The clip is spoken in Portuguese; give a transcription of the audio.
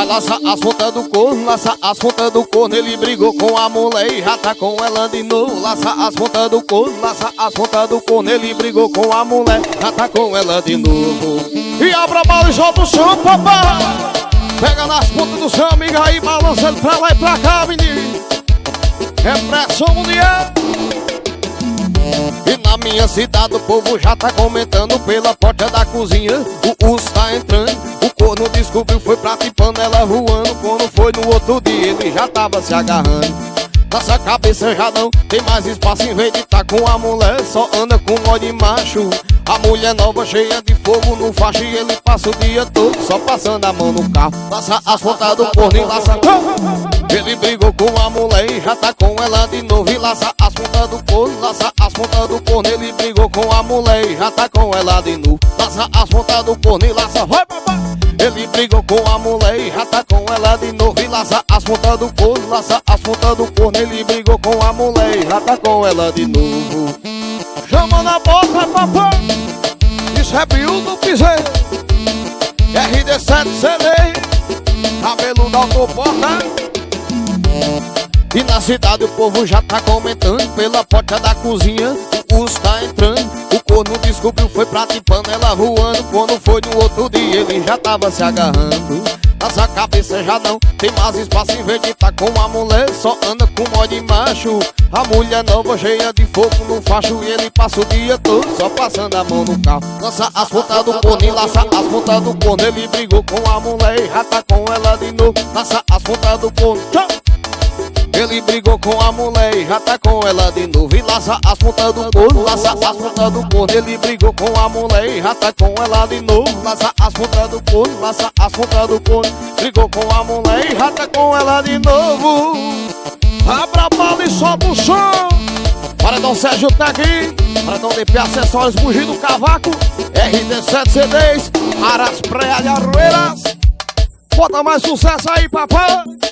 Vai laçar as pontas do corno, laça as pontas do corno. Ele brigou com a mulher e já tá com ela de novo. Laça as pontas do corno, laça as pontas do corno. Ele brigou com a mulher, já tá com ela de novo. E abra a bala e solta o som, papai Pega nas pontas do seu amigo aí, balança ele pra lá e pra cá, menino. Repressão mundial. E na minha cidade o povo já tá comentando pela porta da cozinha. O descobriu, foi prato e panela voando Quando foi no outro dia ele já tava se agarrando. Nossa cabeça já não tem mais espaço Em vez de tá com a mulher, só anda com óleo de macho. A mulher nova cheia de fogo no facho E ele passa o dia todo só passando a mão no carro. Passa as pontas do corno e laça. Ele brigou com a mulher e já tá com ela de novo E laça as pontas do corno, laça as pontas do corno. Ele brigou com a mulher e já tá com ela de novo. Laça as pontas do corno e laça, vai brigou com a mulher e já tá com ela de novo. E laça as pontas do corno, laça as pontas do corno. Ele brigou com a mulher e já tá com ela de novo. Chama na boca, papai. Isso é do Piseiro RD7 CD Cabelo da autoporta e na cidade o povo já tá comentando. Pela porta da cozinha o tá entrando O corno descobriu, foi prato e panela voando. Quando foi no outro dia ele já tava se agarrando. Nossa cabeça já não tem mais espaço Em vez de tá com a mulher, só anda com mó de macho. A mulher nova cheia de fogo no facho E ele passa o dia todo só passando a mão no carro. Lança as pontas do corno e laça as pontas do corno Ele brigou com a mulher e já tá com ela de novo. Lança as pontas do corno, tchau ele brigou com a mulher e já tá com ela de novo E laça as pontas do corno, laça as pontas do corno Ele brigou com a mulher e já tá com ela de novo Laça as pontas do corno, laça as pontas do corno Brigou com a mulher e já tá com ela de novo. Abra a bala e sobe o som. Paredão Sérgio tá aqui. Paredão DP Acessórios Bugir do Cavaco. RD7 CDs Aras Praia de Arrueiras. Bota mais sucesso aí, papai